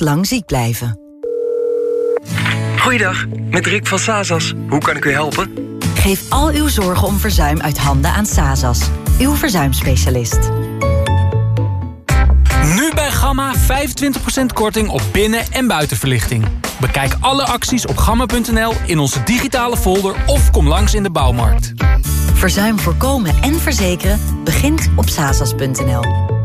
levenslang ziek blijven. Goeiedag, met Rick van Sazas. Hoe kan ik u helpen? Geef al uw zorgen om verzuim uit handen aan Sazas, uw verzuimspecialist. Nu bij Gamma 25% korting op binnen- en buitenverlichting. Bekijk alle acties op gamma.nl in onze digitale folder of kom langs in de bouwmarkt. Verzuim voorkomen en verzekeren begint op sazas.nl.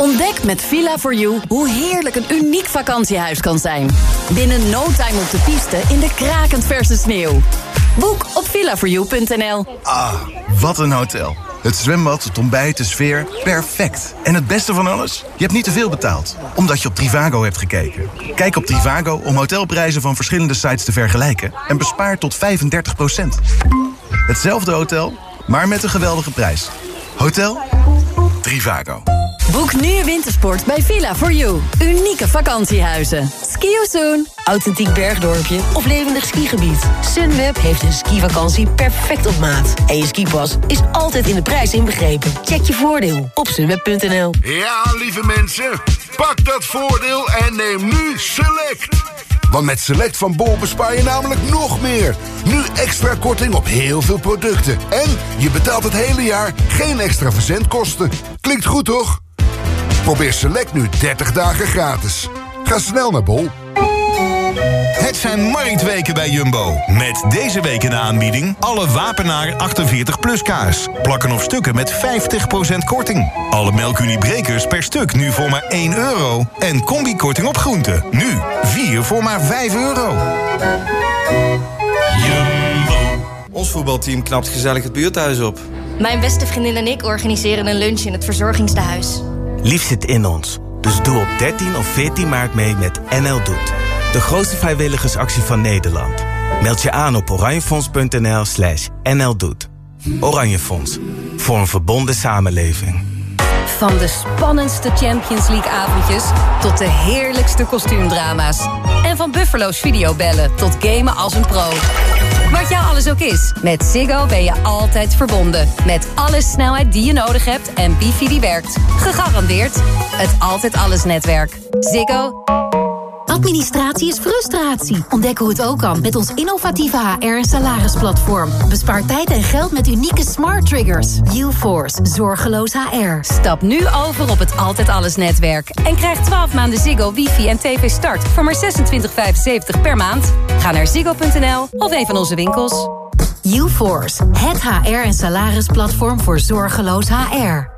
Ontdek met Villa4You hoe heerlijk een uniek vakantiehuis kan zijn. Binnen no time op de piste in de krakend verse sneeuw. Boek op villa4you.nl. Ah, wat een hotel. Het zwembad, het ontbijt, de sfeer, perfect. En het beste van alles? Je hebt niet te veel betaald, omdat je op Trivago hebt gekeken. Kijk op Trivago om hotelprijzen van verschillende sites te vergelijken... en bespaar tot 35% Hetzelfde hotel, maar met een geweldige prijs. Hotel Trivago. Boek nu wintersport bij Villa4You. Unieke vakantiehuizen. Ski you soon. Authentiek bergdorpje of levendig skigebied. Sunweb heeft een skivakantie perfect op maat. En je skipas is altijd in de prijs inbegrepen. Check je voordeel op sunweb.nl. Ja, lieve mensen, pak dat voordeel en neem nu Select. Want met Select van Bol bespaar je namelijk nog meer. Nu extra korting op heel veel producten. En je betaalt het hele jaar geen extra verzendkosten. Klinkt goed, toch? Probeer Select nu 30 dagen gratis. Ga snel naar Bol. Het zijn marktweken bij Jumbo. Met deze week in de aanbieding alle Wapenaar 48 plus kaas. Plakken of stukken met 50% korting. Alle melkuniebrekers per stuk nu voor maar 1 euro. En combikorting op groenten. Nu 4 voor maar 5 euro. Jumbo. Ons voetbalteam knapt gezellig het buurthuis op. Mijn beste vriendin en ik organiseren een lunch in het verzorgingstehuis. Lief zit in ons. Dus doe op 13 of 14 maart mee met NL Doet. De grootste vrijwilligersactie van Nederland. Meld je aan op oranjefonds.nl slash nldoet. Oranje Fonds. Voor een verbonden samenleving. Van de spannendste Champions League avondjes tot de heerlijkste kostuumdrama's. En van Buffalo's videobellen tot gamen als een pro. Wat jou alles ook is, met Ziggo ben je altijd verbonden. Met alle snelheid die je nodig hebt en wifi die werkt. Gegarandeerd het Altijd Alles netwerk. Ziggo. Administratie is frustratie. Ontdek hoe het ook kan met ons innovatieve HR- en salarisplatform. Bespaar tijd en geld met unieke smart triggers. UForce, zorgeloos HR. Stap nu over op het Altijd Alles netwerk. En krijg 12 maanden Ziggo, wifi en tv start voor maar 26,75 per maand. Ga naar ziggo.nl of een van onze winkels. UForce, het HR- en salarisplatform voor zorgeloos HR.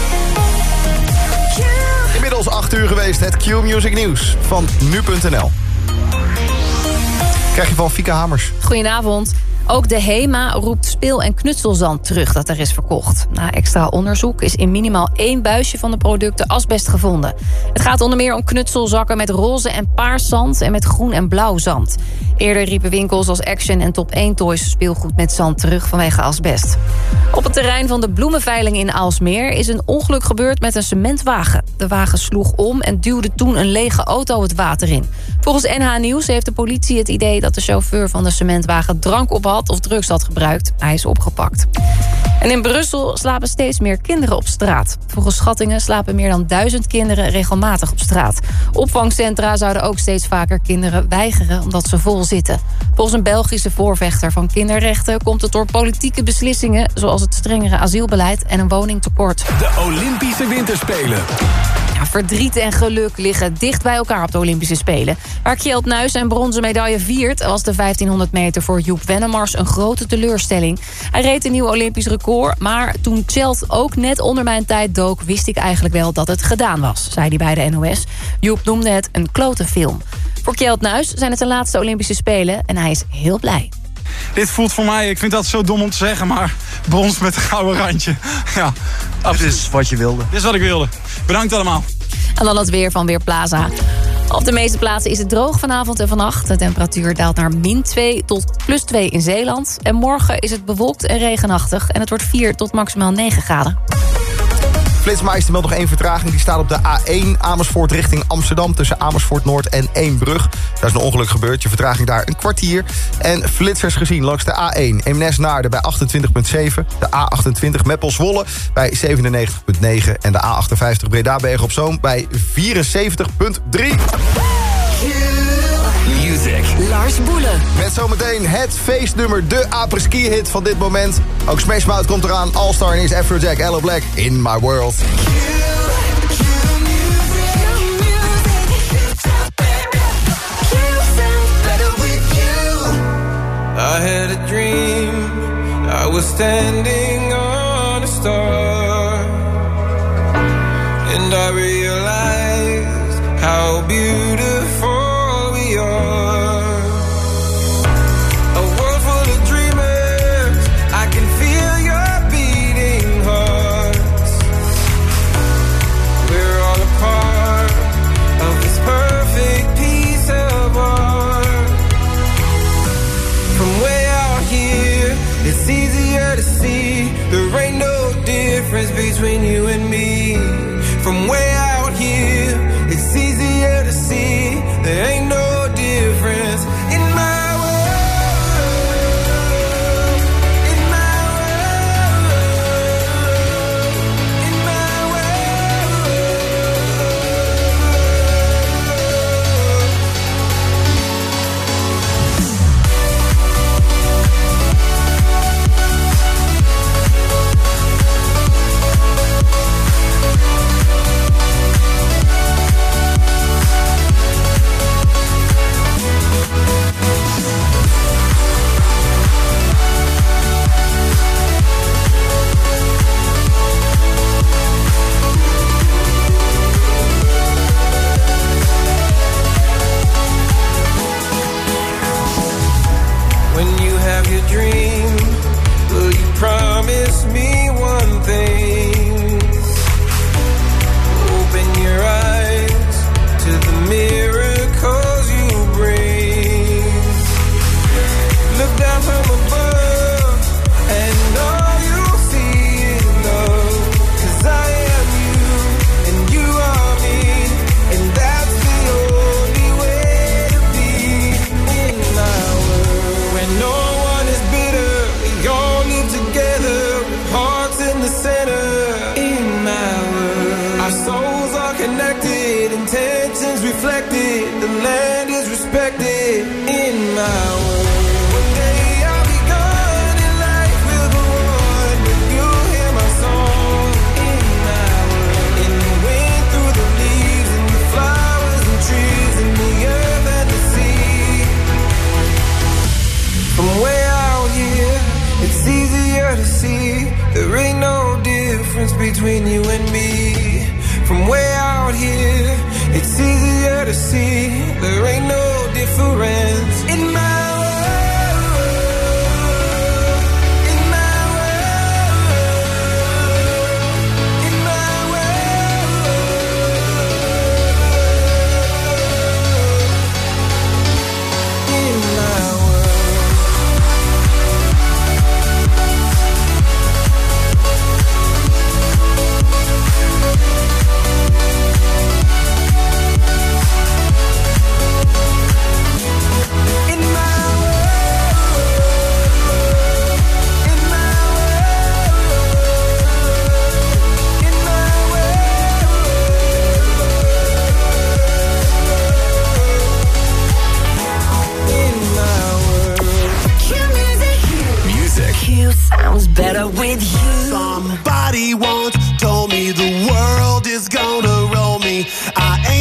Inmiddels 8 uur geweest, het Q-Music Nieuws van nu.nl. Krijg je van Fieke Hamers. Goedenavond. Ook de HEMA roept speel- en knutselzand terug dat er is verkocht. Na extra onderzoek is in minimaal één buisje van de producten asbest gevonden. Het gaat onder meer om knutselzakken met roze en paars zand... en met groen en blauw zand. Eerder riepen winkels als Action en Top 1 Toys speelgoed met zand terug vanwege asbest. Op het terrein van de bloemenveiling in Aalsmeer is een ongeluk gebeurd met een cementwagen. De wagen sloeg om en duwde toen een lege auto het water in. Volgens NH Nieuws heeft de politie het idee dat de chauffeur van de cementwagen drank op had of drugs had gebruikt. Hij is opgepakt. En in Brussel slapen steeds meer kinderen op straat. Volgens schattingen slapen meer dan duizend kinderen regelmatig op straat. Opvangcentra zouden ook steeds vaker kinderen weigeren omdat ze vol zitten. Volgens een Belgische voorvechter van kinderrechten komt het door politieke beslissingen... zoals het strengere asielbeleid en een woningtekort. De Olympische Winterspelen. Verdriet en geluk liggen dicht bij elkaar op de Olympische Spelen. Waar Kjeld Nuis zijn bronzen medaille viert... was de 1500 meter voor Joep Wennemars een grote teleurstelling. Hij reed een nieuw Olympisch record... maar toen Kjeld ook net onder mijn tijd dook... wist ik eigenlijk wel dat het gedaan was, zei hij bij de NOS. Joep noemde het een klote film. Voor Kjeld Nuis zijn het de laatste Olympische Spelen... en hij is heel blij. Dit voelt voor mij, ik vind dat zo dom om te zeggen, maar brons met een gouden randje. Ja, Dit is wat je wilde. Dit is wat ik wilde. Bedankt allemaal. En dan het weer van Weerplaza. Op de meeste plaatsen is het droog vanavond en vannacht. De temperatuur daalt naar min 2 tot plus 2 in Zeeland. En morgen is het bewolkt en regenachtig. En het wordt 4 tot maximaal 9 graden. Flitsmeister meldt nog één vertraging. Die staat op de A1 Amersfoort richting Amsterdam... tussen Amersfoort Noord en Eembrug. Daar is een ongeluk gebeurd. Je vertraging daar een kwartier. En flitsers gezien langs de A1 Eemnes Naarden bij 28,7. De A28 Meppel Zwolle bij 97,9. En de A58 Breda Bergen op Zoom bij 74,3. Music. Lars Boelen. Met zometeen het feestnummer, de apres-ski-hit van dit moment. Ook Smash Mouth komt eraan, All-Star en is Afrojack, Hello Black, In My World.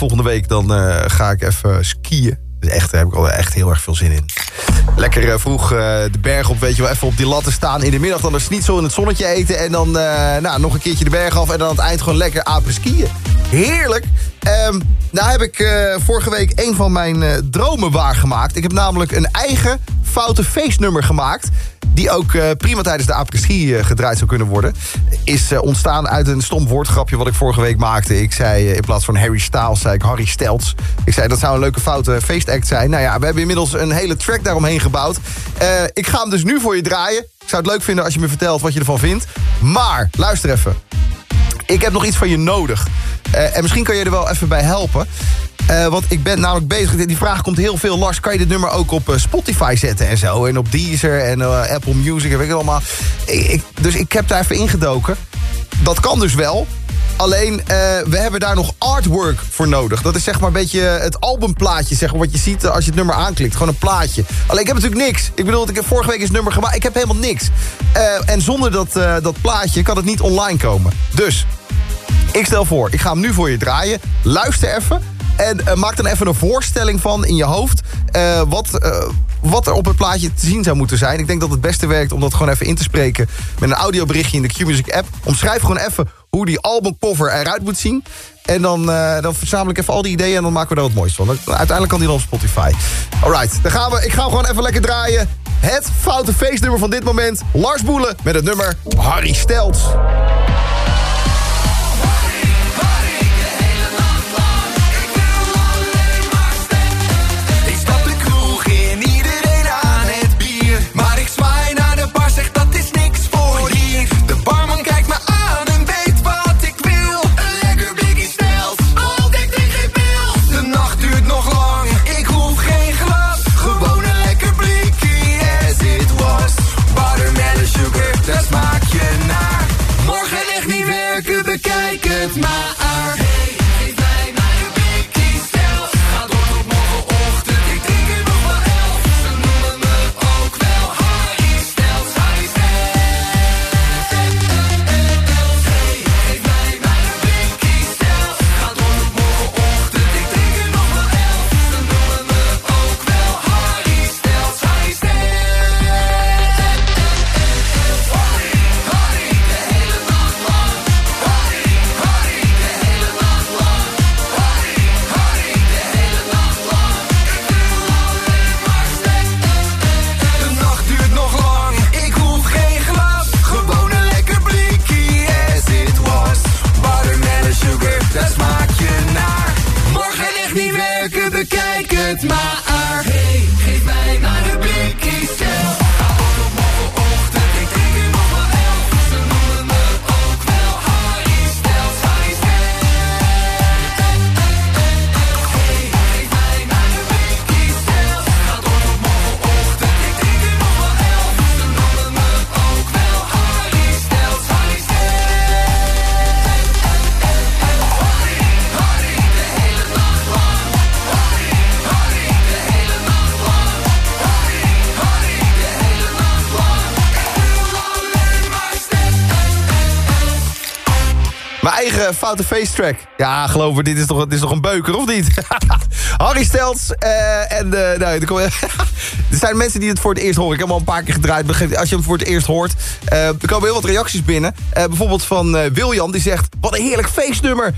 Volgende week dan eh, ga ik even skiën. Dus echt, daar heb ik al echt heel erg veel zin in. Lekker eh, vroeg eh, de berg op, weet je wel, even op die latten staan. In de middag dan een schnitzel in het zonnetje eten. En dan nou, nog een keertje de berg af. En dan aan het eind gewoon lekker apen skiën. Heerlijk. Ehm, nou heb ik vorige week een van mijn eh, dromen waargemaakt. Ik heb namelijk een eigen foute feestnummer gemaakt die ook eh, prima tijdens de apres-ski eh, gedraaid zou kunnen worden... is eh, ontstaan uit een stom woordgrapje wat ik vorige week maakte. Ik zei in plaats van Harry Styles, zei ik Harry Stelts. Ik zei dat zou een leuke foute feestact zijn. Nou ja, we hebben inmiddels een hele track daaromheen gebouwd. Ik ga hem dus nu voor je draaien. Ik zou het leuk vinden als je me vertelt wat je ervan vindt. Maar, luister even. Ik heb nog iets van je nodig. Eh, en misschien kan je er wel even bij helpen. Eh, want ik ben namelijk bezig. Die vraag komt heel veel. Lars, kan je dit nummer ook op eh, Spotify zetten en zo? En op Deezer en Apple Music en weet ik allemaal. Ik, dus ik heb daar even ingedoken. Dat kan dus wel. Alleen, we hebben daar nog artwork voor nodig. Dat is zeg maar een beetje het albumplaatje, zeg wat je ziet als je het nummer aanklikt. Gewoon een plaatje. Alleen, ik heb natuurlijk niks. Ik bedoel, ik heb vorige week eens nummer gemaakt. Ik heb helemaal niks. En zonder dat, dat plaatje kan het niet online komen. Dus, ik stel voor, ik ga hem nu voor je draaien. Luister even. En eh, maak dan even een voorstelling van in je hoofd... eh, wat, eh, wat er op het plaatje te zien zou moeten zijn. Ik denk dat het beste werkt om dat gewoon even in te spreken... met een audioberichtje in de Q-Music app. Omschrijf gewoon even hoe die albumcover eruit moet zien. En dan, dan verzamel ik even al die ideeën... en dan maken we er wat moois van. Uiteindelijk kan die dan op Spotify. Alright, dan gaan we, ik ga hem gewoon even lekker draaien. Het foute feestnummer van dit moment. Lars Boelen met het nummer Harry Stelts. Foute face track. Ja, geloof me, dit is toch, dit is toch een beuker, of niet? Harry Stels eh, en... eh nou, er, komen- er zijn mensen die het voor het eerst horen. Ik heb hem al een paar keer gedraaid. Als je hem voor het eerst hoort... eh, er komen heel wat reacties binnen. Bijvoorbeeld van Wiljan, die zegt... Wat een heerlijk feestnummer.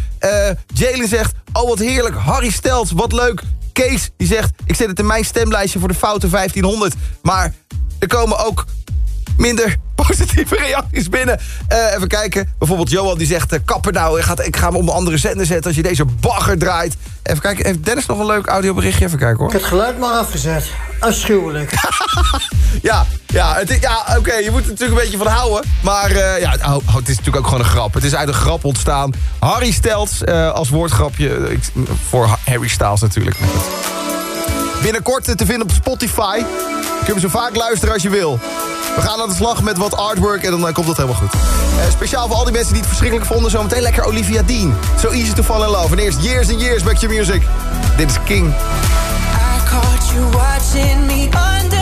Jalen zegt... Oh, wat heerlijk. Harry Stels, wat leuk. Kees, die zegt... Ik zet het in mijn stemlijstje voor de foute 1500. Maar er komen ook minder positieve reacties binnen. Eh, even kijken. Bijvoorbeeld Johan die zegt... eh, kapper nou, ik ga, ik ga hem op een andere zender zetten... als je deze bagger draait. Even kijken. Heeft Dennis nog een leuk audioberichtje? Even kijken hoor. Ik heb het geluid maar afgezet. Afschuwelijk. Ja, ja, het ja oké, je moet er natuurlijk een beetje van houden. Maar eh, ja, oh, oh, het is natuurlijk ook gewoon een grap. Het is uit een grap ontstaan. Harry Stels eh, als woordgrapje. voor Harry Styles natuurlijk. Binnenkort te vinden op Spotify. Je kunt hem zo vaak luisteren als je wil. We gaan aan de slag met wat artwork en dan eh, komt dat helemaal goed. Eh, speciaal voor al die mensen die het verschrikkelijk vonden... zometeen lekker Olivia Dean. So easy to fall in love. En eerst Years and Years, Back Your Music. Dit is King. I caught you watching me under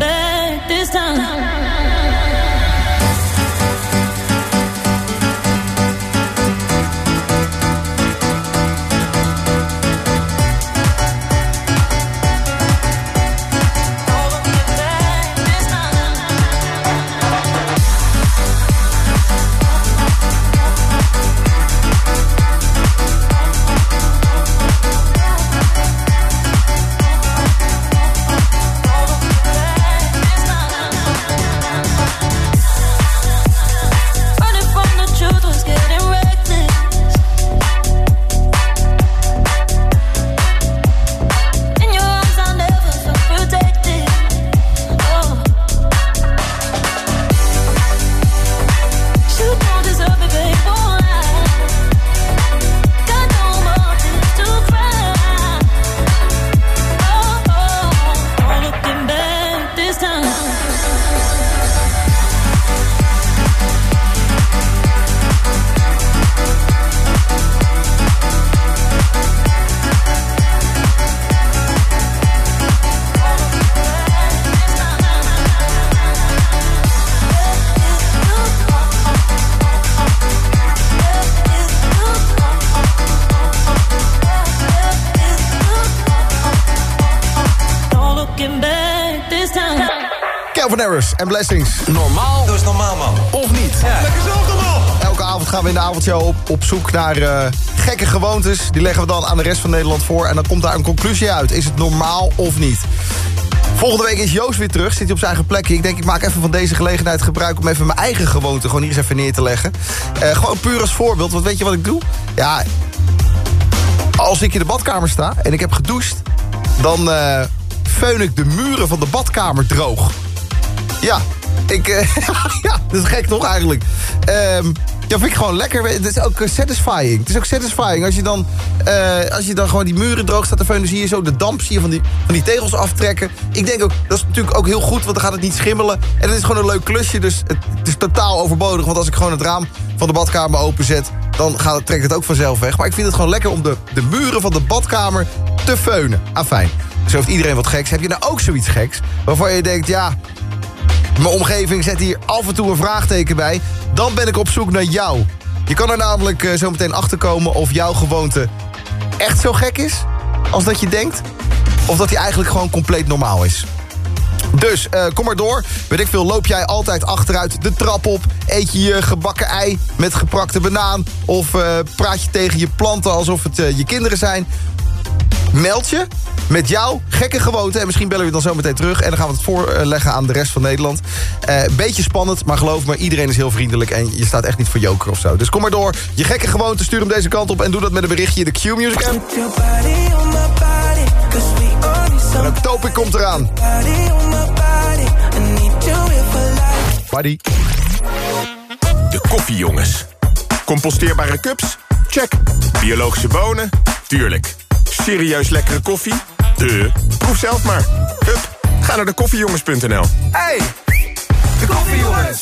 back this time. En Blessings. Normaal. Dat is normaal, man. Of niet? Lekker zelf normaal. Elke avond gaan we in de avondshow op, op zoek naar eh, gekke gewoontes. Die leggen we dan aan de rest van Nederland voor. En dan komt daar een conclusie uit. Is het normaal of niet? Volgende week is Joost weer terug. Zit hij op zijn eigen plekje. Ik denk, ik maak even van deze gelegenheid gebruik... om even mijn eigen gewoonte gewoon hier eens even neer te leggen. Eh, gewoon puur als voorbeeld. Want weet je wat ik doe? Ja, als ik in de badkamer sta en ik heb gedoucht... dan eh feun ik de muren van de badkamer droog. Ja, ik, eh, ja, dat is gek toch eigenlijk? Ehm ja, vind ik gewoon lekker. Het is ook eh, satisfying. Het is ook satisfying als je dan, eh, als je dan gewoon die muren droog staat te feunen... zie je zo de damp zie je van, die, van die tegels aftrekken. Ik denk ook, dat is natuurlijk ook heel goed, want dan gaat het niet schimmelen. En het is gewoon een leuk klusje, dus het, is totaal overbodig. Want als ik gewoon het raam van de badkamer openzet... dan gaat het, trekt het ook vanzelf weg. Maar ik vind het gewoon lekker om de, de muren van de badkamer te feunen. Ah, fijn. Zo heeft iedereen wat geks. Heb je nou ook zoiets geks? Waarvan je denkt, ja, mijn omgeving zet hier af en toe een vraagteken bij. Dan ben ik op zoek naar jou. Je kan er namelijk eh, zo meteen achterkomen of jouw gewoonte echt zo gek is... als dat je denkt. Of dat die eigenlijk gewoon compleet normaal is. Dus, eh, kom maar door. Weet ik veel, loop jij altijd achteruit de trap op... eet je je gebakken ei met geprakte banaan... of eh, praat je tegen je planten alsof het je kinderen zijn... Meld je met jouw gekke gewoonte. En misschien bellen we dan zo meteen terug. En dan gaan we het voorleggen aan de rest van Nederland. Eh beetje spannend, maar geloof me, iedereen is heel vriendelijk. En je staat echt niet voor joker of zo. Dus kom maar door. Je gekke gewoonte, stuur hem deze kant op. En doe dat met een berichtje in de Q-Music app. En ook Topic komt eraan. Buddy. De koffiejongens. Composteerbare cups? Check. Biologische bonen? Tuurlijk. Serieus lekkere koffie? De. Proef zelf maar. Hup, ga naar de koffiejongens.nl. Hey, de koffiejongens.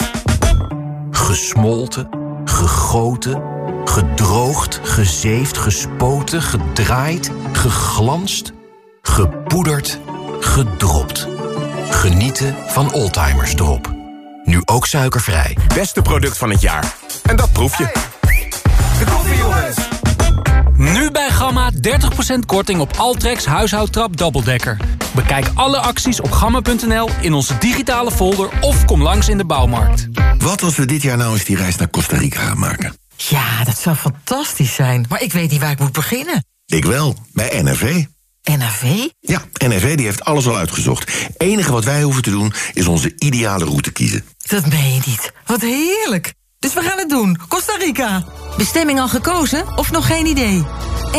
Gesmolten, gegoten, gedroogd, gezeefd, gespoten, gedraaid, geglanst, gepoederd, gedropt. Genieten van Oldtimers Drop. Nu ook suikervrij. Beste product van het jaar. En dat proef je. Nu bij Gamma 30% korting op Altrex huishoudtrap dubbeldekker. Bekijk alle acties op gamma.nl in onze digitale folder of kom langs in de bouwmarkt. Wat als we dit jaar nou eens die reis naar Costa Rica gaan maken? Ja, dat zou fantastisch zijn. Maar ik weet niet waar ik moet beginnen. Ik wel, bij NRV. NRV? Ja, NRV die heeft alles al uitgezocht. enige wat wij hoeven te doen is onze ideale route kiezen. Dat meen je niet. Wat heerlijk. Dus we gaan het doen. Costa Rica. Bestemming al gekozen of nog geen idee?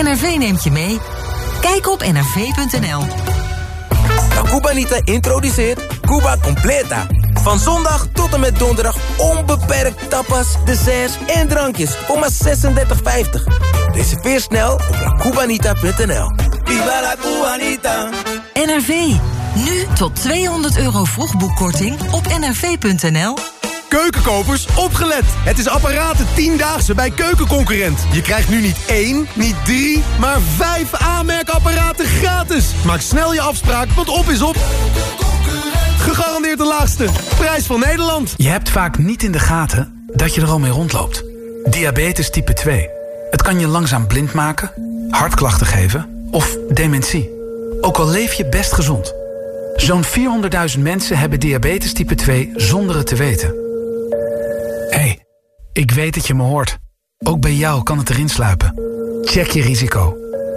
NRV neemt je mee. Kijk op nrv.nl. La Cubanita introduceert Cuba Completa. Van zondag tot en met donderdag onbeperkt tapas, desserts en drankjes voor maar 36,50. Reserveer snel op lacubanita.nl. Viva la Cubanita! NRV. Nu tot 200 euro vroegboekkorting op nrv.nl. Keukenkopers, opgelet! Het is apparaten 10-daagse bij Keukenconcurrent. Je krijgt nu niet één, niet drie, maar vijf aanmerkapparaten gratis. Maak snel je afspraak, want op is op. Gegarandeerd de laagste. Prijs van Nederland. Je hebt vaak niet in de gaten dat je er al mee rondloopt. Diabetes type 2. Het kan je langzaam blind maken, hartklachten geven of dementie. Ook al leef je best gezond. Zo'n 400.000 mensen hebben diabetes type 2 zonder het te weten. Ik weet dat je me hoort. Ook bij jou kan het erin sluipen. Check je risico.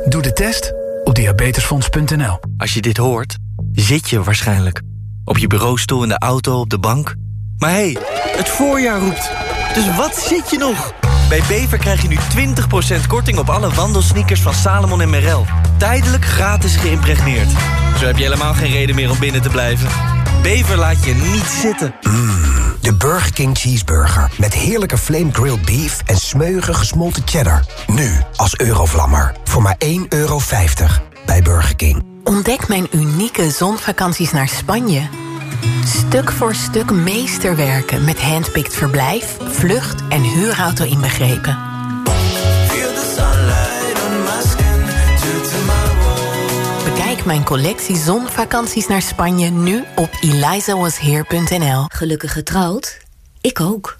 Doe de test op diabetesfonds.nl. Als je dit hoort, zit je waarschijnlijk. Op je bureaustoel, in de auto, op de bank. Maar hé, hey, het voorjaar roept. Dus wat zit je nog? Bij Bever krijg je nu 20% korting op alle wandelsneakers van Salomon en Merrell. Tijdelijk gratis geïmpregneerd. Zo heb je helemaal geen reden meer om binnen te blijven. Bever laat je niet zitten. De Burger King Cheeseburger. Met heerlijke flame grilled beef en smeuige gesmolten cheddar. Nu als Eurovlammer. Voor maar 1,50 euro bij Burger King. Ontdek mijn unieke zonvakanties naar Spanje. Stuk voor stuk meesterwerken met handpicked verblijf, vlucht en huurauto inbegrepen. Mijn collectie zonvakanties naar Spanje nu op elizawasheer.nl. Gelukkig getrouwd? Ik ook.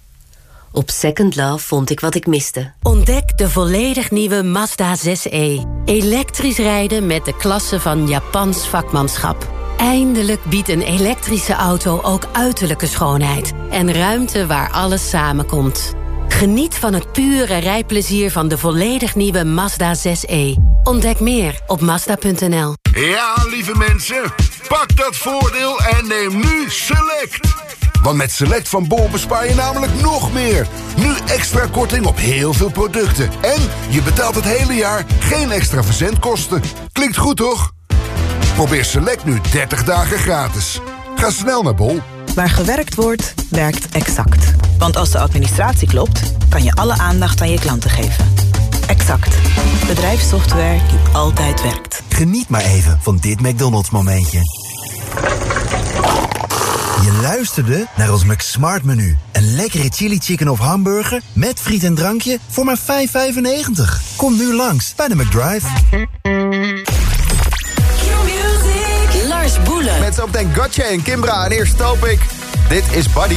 Op Second Love vond ik wat ik miste. Ontdek de volledig nieuwe Mazda 6e. Elektrisch rijden met de klasse van Japans vakmanschap. Eindelijk biedt een elektrische auto ook uiterlijke schoonheid... en ruimte waar alles samenkomt. Geniet van het pure rijplezier van de volledig nieuwe Mazda 6e. Ontdek meer op Mazda.nl. Ja, lieve mensen, pak dat voordeel en neem nu Select. Want met Select van Bol bespaar je namelijk nog meer. Nu extra korting op heel veel producten. En je betaalt het hele jaar geen extra verzendkosten. Klinkt goed, toch? Probeer Select nu 30 dagen gratis. Ga snel naar Bol. Waar gewerkt wordt, werkt exact. Want als de administratie klopt, kan je alle aandacht aan je klanten geven. Exact. Bedrijfssoftware die altijd werkt. Geniet maar even van dit McDonald's momentje. Je luisterde naar ons McSmart menu. Een lekkere chili chicken of hamburger met friet en drankje voor maar 5,95. Kom nu langs bij de McDrive. Lars Boelen. Met zo'n denkotje en Kimbra en eerst ik. Dit is Buddy.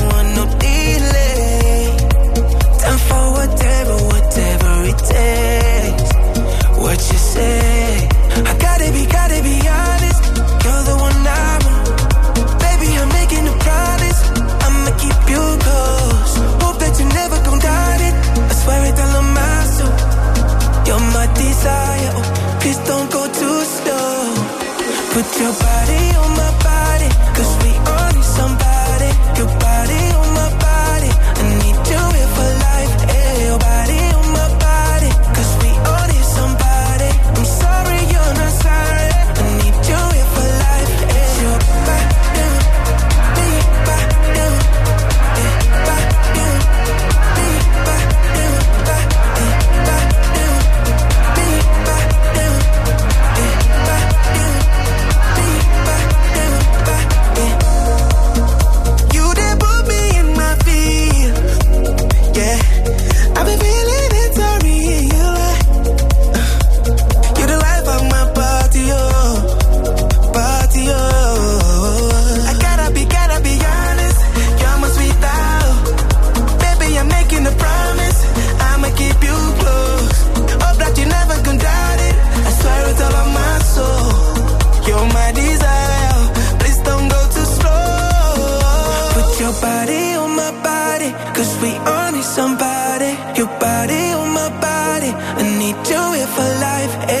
I need you here for life. Eh?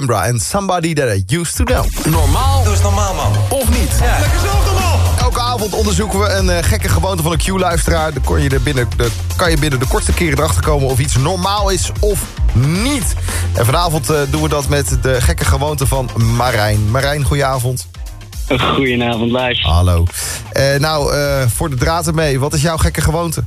Kimbra en Somebody That I Used To Know. Normaal? Doe eens normaal, man. Of niet? Lekker zelf normaal. Elke avond onderzoeken we een eh, gekke gewoonte van een Q-luisteraar. Dan kon je er binnen de, kan je binnen de kortste keren erachter komen of iets normaal is of niet. En vanavond eh, doen we dat met de gekke gewoonte van Marijn. Marijn, goedenavond. Goedenavond, live. Hallo. Eh, nou, eh, voor de draad ermee, wat is jouw gekke gewoonte?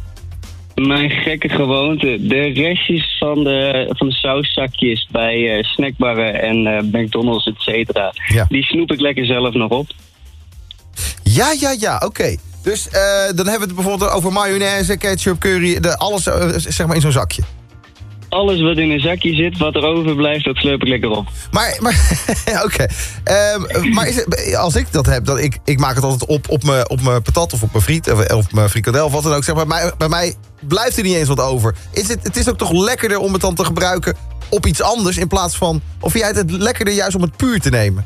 Mijn gekke gewoonte. De restjes van de, van de sauszakjes bij eh, snackbarren en eh, McDonald's, et cetera. Die snoep ik lekker zelf nog op. Ja, ja, ja, oké. Dus eh, dan hebben we het bijvoorbeeld over mayonaise, ketchup, curry, de, alles zeg maar in zo'n zakje. Alles wat in een zakje zit, wat er overblijft, dat slurp ik lekker op. Maar, maar oké. Ehm, maar is het, als ik dat heb, dan ik, ik maak het altijd op op mijn op patat of op mijn friet of, of mijn frikandel of wat dan ook. Zeg maar, bij, bij mij blijft er niet eens wat over. Is het, het is ook toch lekkerder om het dan te gebruiken op iets anders in plaats van... Of jij het lekkerder juist om het puur te nemen?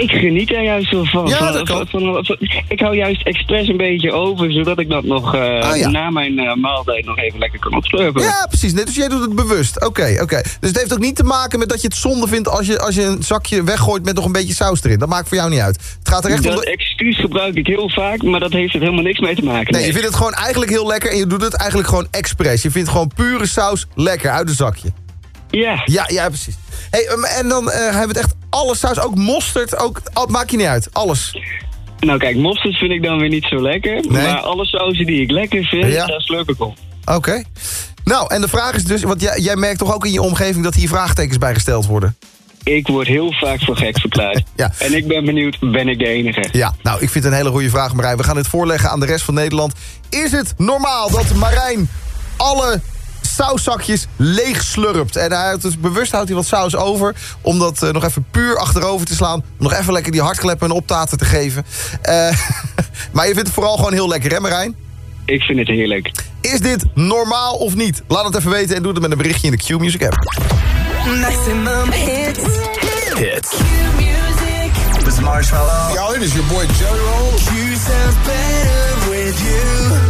Ik geniet er juist wel van. Ja, Van- dat van- van- van- ik hou juist expres een beetje over, zodat ik dat nog eh, Ah, ja. na mijn eh, maaltijd nog even lekker kan opslurpen. Ja, precies. Net, dus jij doet het bewust. Oké, oké. Dus het heeft ook niet te maken met dat je het zonde vindt... als je, als je een zakje weggooit met nog een beetje saus erin. Dat maakt voor jou niet uit. Het gaat er echt om... Dat de- excuus gebruik ik heel vaak, maar dat heeft er helemaal niks mee te maken. Nee, je vindt het gewoon eigenlijk heel lekker... en je doet het eigenlijk gewoon expres. Je vindt gewoon pure saus lekker uit een zakje. Ja. Ja, ja precies. Hey, um, en dan eh, hebben we het echt alle saus, ook mosterd, ook, al- maakt je niet uit, alles. Nou kijk, mosterd vind ik dan weer niet zo lekker. Nee? Maar alle sauzen die ik lekker vind, Ja. daar slurp ik op. Oké. Nou, en de vraag is dus, want jij, jij merkt toch ook in je omgeving dat hier vraagtekens bij gesteld worden? Ik word heel vaak voor gek verklaard. Ja. En ik ben benieuwd, ben ik de enige? Ja, nou, ik vind het een hele goede vraag, Marijn. We gaan dit voorleggen aan de rest van Nederland. Is het normaal dat Marijn alle sauszakjes leeg slurpt? En hij houdt dus bewust houdt hij wat saus over... om dat eh, nog even puur achterover te slaan. Om nog even lekker die hartkleppen en optaten te geven. Eh, maar je vindt het vooral gewoon heel lekker, hè Marijn? Ik vind het heerlijk. Is dit normaal of niet? Laat het even weten en doe het met een berichtje in de Q-Music app. Maximum hits. Hits. Music. This is Marshmallow. Y'all, it is your boy Jelly Roll. You sound better with you.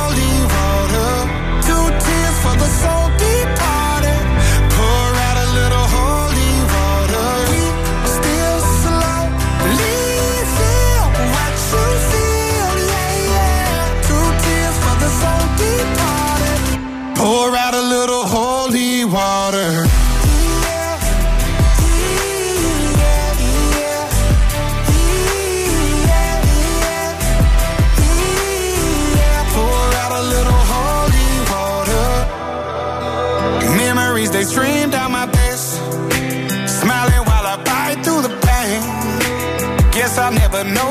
Pour out a little holy water. They stream down my face. Smiling while I bite through the pain. Guess I'll never know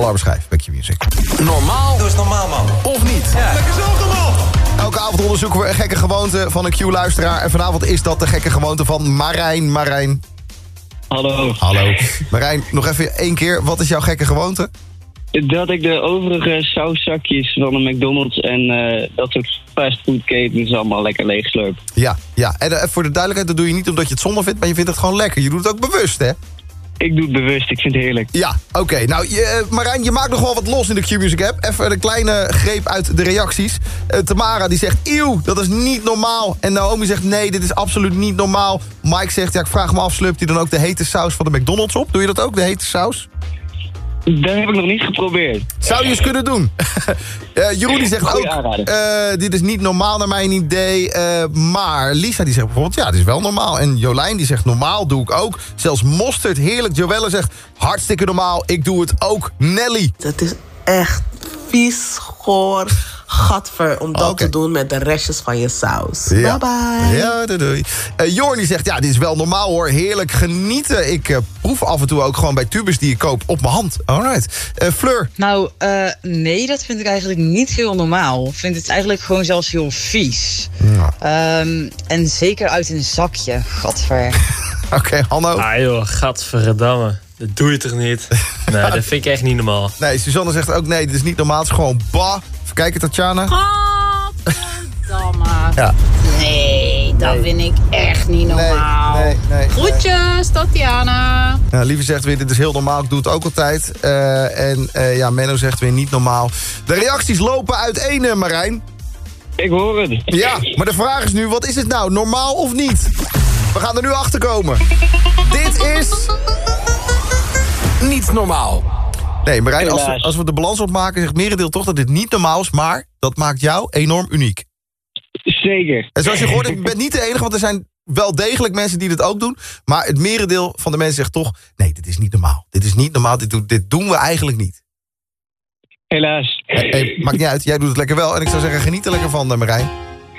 Alarmschijf, Your Music. Normaal. Doe eens normaal, man. Of niet? Lekker zelf normaal. Elke avond onderzoeken we een gekke gewoonte van een Q-luisteraar. En vanavond is dat de gekke gewoonte van Marijn. Marijn. Hallo. Hallo. Marijn, nog even één keer. Wat is jouw gekke gewoonte? Dat ik de overige sauszakjes van de McDonald's en eh, dat soort fastfoodketens allemaal lekker leeg slurp. Ja, ja. En eh, voor de duidelijkheid, dat doe je niet omdat je het zonde vindt... maar je vindt het gewoon lekker. Je doet het ook bewust, hè? Ik doe het bewust, ik vind het heerlijk. Ja, oké. Nou, je, eh, Marijn, je maakt nog wel wat los in de Q-Music app. Even een kleine greep uit de reacties. Eh, Tamara die zegt, eeuw, dat is niet normaal. En Naomi zegt, nee, dit is absoluut niet normaal. Mike zegt, ja, ik vraag me af, slupt hij dan ook de hete saus van de McDonald's op? Doe je dat ook, de hete saus? Dat heb ik nog niet geprobeerd. Zou je eens kunnen doen. Eh, Jeroen die zegt Goeie ook, eh, dit is niet normaal naar mijn idee. eh, maar Lisa die zegt bijvoorbeeld, ja, het is wel normaal. En Jolijn die zegt, normaal doe ik ook. Zelfs mosterd, heerlijk. Joelle zegt, hartstikke normaal. Ik doe het ook. Nelly. Het is echt vies, goor, gadver om dat te doen met de restjes van je saus. Ja. Bye bye. Ja, doei doei. Eh, Jorn die zegt, ja, dit is wel normaal hoor. Heerlijk genieten. Ik eh, proef af en toe ook gewoon bij tubers die ik koop op mijn hand. Alright. Eh Fleur. Nou, eh, nee, dat vind ik eigenlijk niet heel normaal. Ik vind het eigenlijk gewoon zelfs heel vies. Ehm, en zeker uit een zakje, gadver. Oké, Hanno. Ah joh, gadverdamme. Dat doe je toch niet? Nee, dat vind ik echt niet normaal. Nee, Suzanne zegt ook, nee, dit is niet normaal. Het is gewoon bah. Even kijken, Tatjana. Gadverdamme. Ja. Nee, dat vind ik echt niet normaal. Nee, nee. Groetjes, Tatjana. Nou, Lieve zegt weer, dit is heel normaal, ik doe het ook altijd. Eh, en eh, ja, Menno zegt weer niet normaal. De reacties lopen uiteen, eh, Marijn. Ik hoor het. Ja, maar de vraag is nu, wat is het nou, normaal of niet? We gaan er nu achter komen. Dit is... Niets normaal. Nee, Marijn, als we, als we de balans opmaken, zegt merendeel toch dat dit niet normaal is... maar dat maakt jou enorm uniek. Zeker. En zoals je gehoord hebt, je bent niet de enige, want er zijn wel degelijk mensen die dit ook doen. Maar het merendeel van de mensen zegt toch... nee, dit is niet normaal. Dit is niet normaal, dit doen, dit doen we eigenlijk niet. Helaas. Hey, hey, maakt niet uit, jij doet het lekker wel. En ik zou zeggen, geniet er lekker van, eh, Marijn.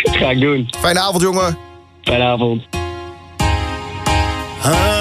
Dat ga ik doen. Fijne avond, jongen. Fijne avond. Ah,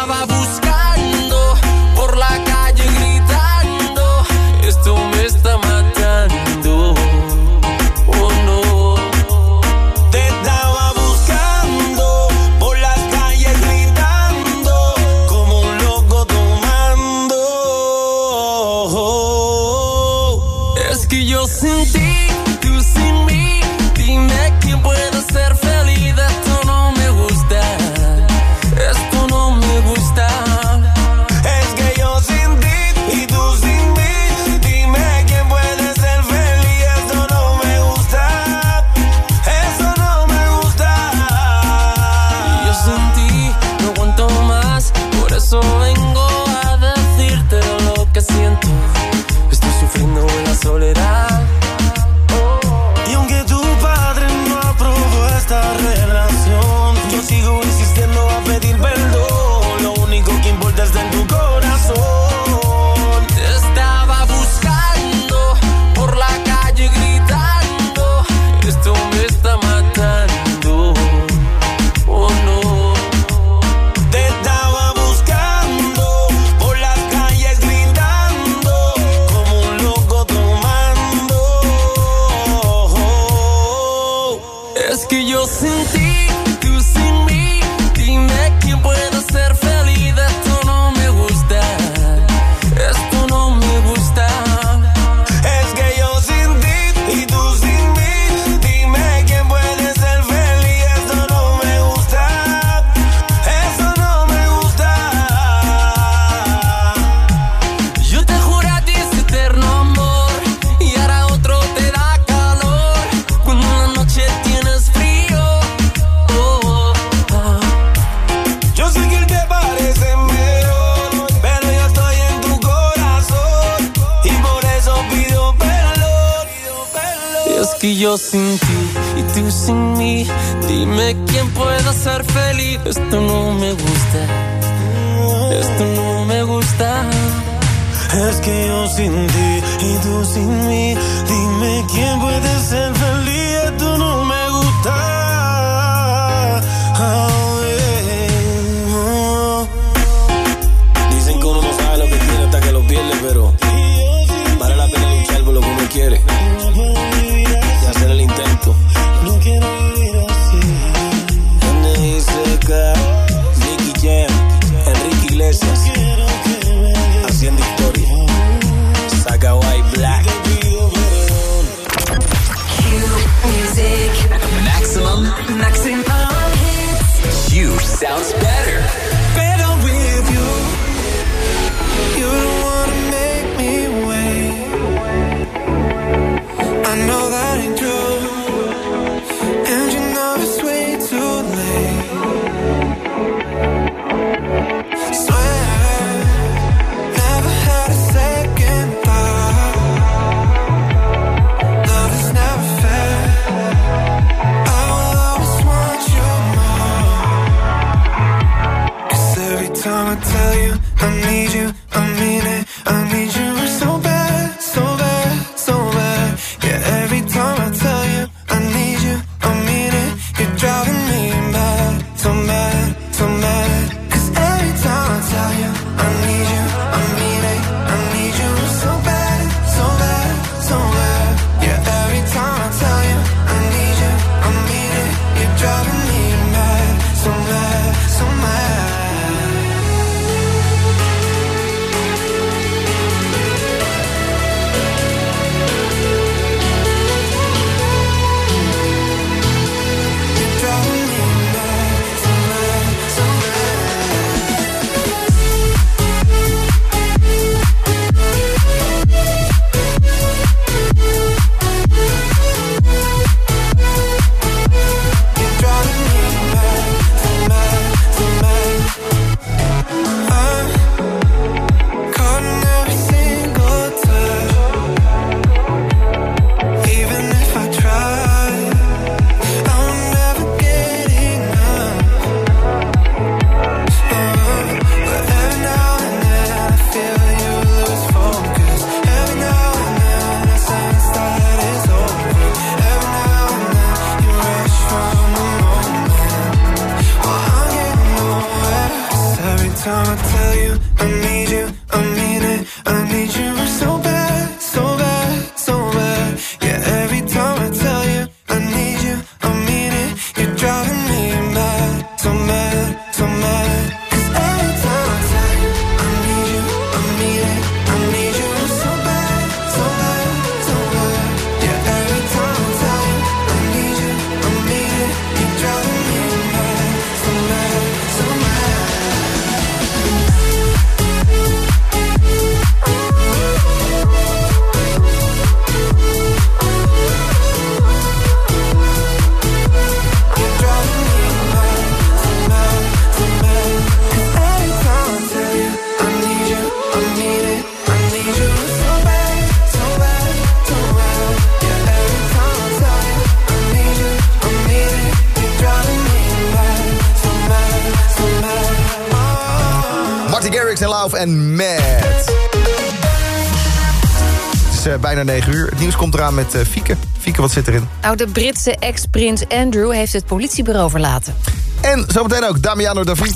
met eh, Fieke. Fieke, wat zit erin? Nou, de Britse ex-prins Andrew heeft het politiebureau verlaten. En zometeen ook Damiano David.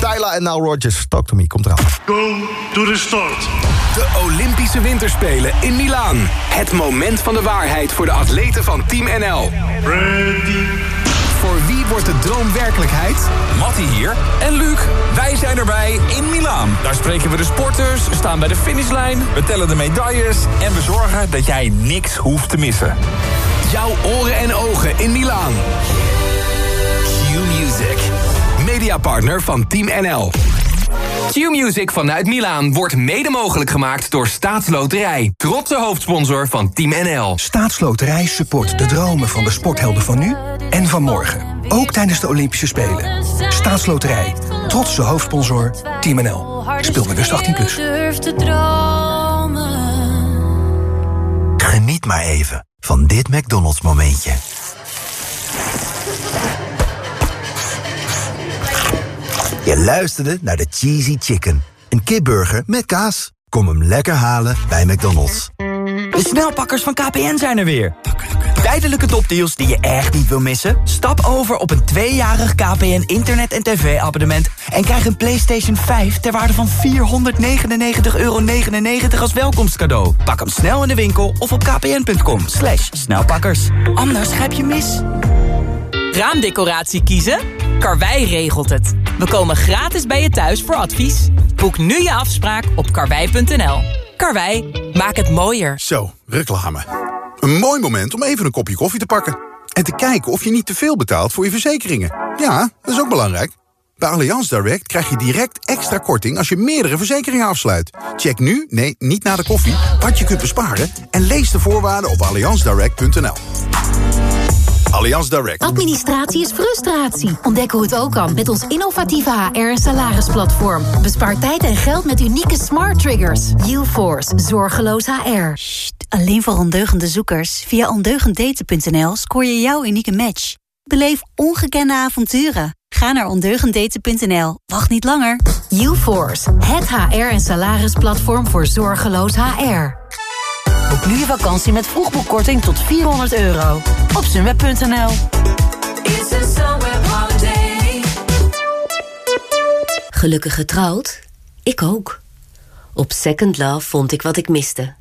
Tyler en Now Rogers, Talk To Me, komt eraan. Go to the start. De Olympische Winterspelen in Milaan. Het moment van de waarheid voor de atleten van Team NL. Ready, voor Wie wordt de droom werkelijkheid? Matti hier en Luc. Wij zijn erbij in Milaan. Daar spreken we de sporters, staan bij de finishlijn... we tellen de medailles en we zorgen dat jij niks hoeft te missen. Jouw oren en ogen in Milaan. Q-Music. Mediapartner van Team NL. Q-Music vanuit Milaan wordt mede mogelijk gemaakt door Staatsloterij. Trotse hoofdsponsor van Team NL. Staatsloterij support de dromen van de sporthelden van nu en van morgen. Ook tijdens de Olympische Spelen. Staatsloterij. Trotse hoofdsponsor Team NL. Speel bewust 18+. Plus. Geniet maar even van dit McDonald's momentje. Je luisterde naar de Cheesy Chicken. Een kipburger met kaas. Kom hem lekker halen bij McDonald's. De snelpakkers van KPN zijn er weer. Tijdelijke topdeals die je echt niet wil missen? Stap over op een tweejarig KPN internet- en tv-abonnement... en krijg een PlayStation 5 ter waarde van 499,99 euro als welkomstcadeau. Pak hem snel in de winkel of op kpn.com. Slash snelpakkers. Anders grijp je mis. Raamdecoratie kiezen? Karwei regelt het. We komen gratis bij je thuis voor advies. Boek nu je afspraak op karwei.nl. Karwei, maak het mooier. Zo, reclame. Een mooi moment om even een kopje koffie te pakken. En te kijken of je niet te veel betaalt voor je verzekeringen. Ja, dat is ook belangrijk. Bij Allianz Direct krijg je direct extra korting als je meerdere verzekeringen afsluit. Check nu, nee, niet na de koffie, wat je kunt besparen... en lees de voorwaarden op allianzdirect.nl. Allianz Direct. Administratie is frustratie. Ontdek hoe het ook kan met ons innovatieve HR- en salarisplatform. Bespaar tijd en geld met unieke smart triggers. UForce, zorgeloos HR. Alleen voor ondeugende zoekers. Via ondeugenddaten.nl scoor je jouw unieke match. Beleef ongekende avonturen. Ga naar ondeugenddaten.nl. Wacht niet langer. UForce, het HR- en salarisplatform voor zorgeloos HR. Boek nu je vakantie met vroegboekkorting tot 400 euro. Op sunweb.nl Gelukkig getrouwd? Ik ook. Op Second Love vond ik wat ik miste.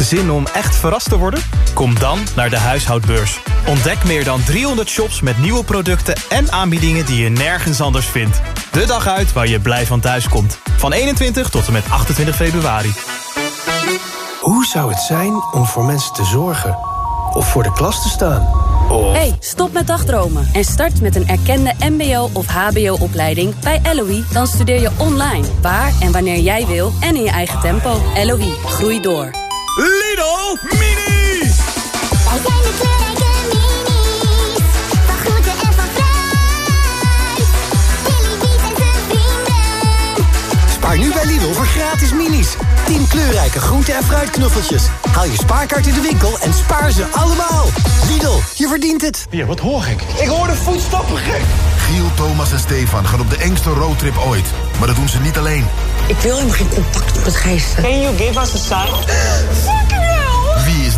Zin om echt verrast te worden? Kom dan naar de huishoudbeurs. Ontdek meer dan 300 shops met nieuwe producten en aanbiedingen die je nergens anders vindt. De dag uit waar je blij van thuis komt. Van 21 tot en met 28 februari. Hoe zou het zijn om voor mensen te zorgen? Of voor de klas te staan? Of... Hey, stop met dagdromen en start met een erkende mbo- of hbo-opleiding bij LOE. Dan studeer je online, waar en wanneer jij wil en in je eigen tempo. LOE, groei door. Lidl Mini! Spaar nu bij Lidl voor gratis minis. 10 kleurrijke groente- en fruitknuffeltjes. Haal je spaarkaart in de winkel en spaar ze allemaal. Lidl, je verdient het. Ja, wat hoor ik? Ik hoor de voetstappen gek. Giel, Thomas en Stefan gaan op de engste roadtrip ooit. Maar dat doen ze niet alleen. Ik wil helemaal geen contact met geesten. Can you give us a sign?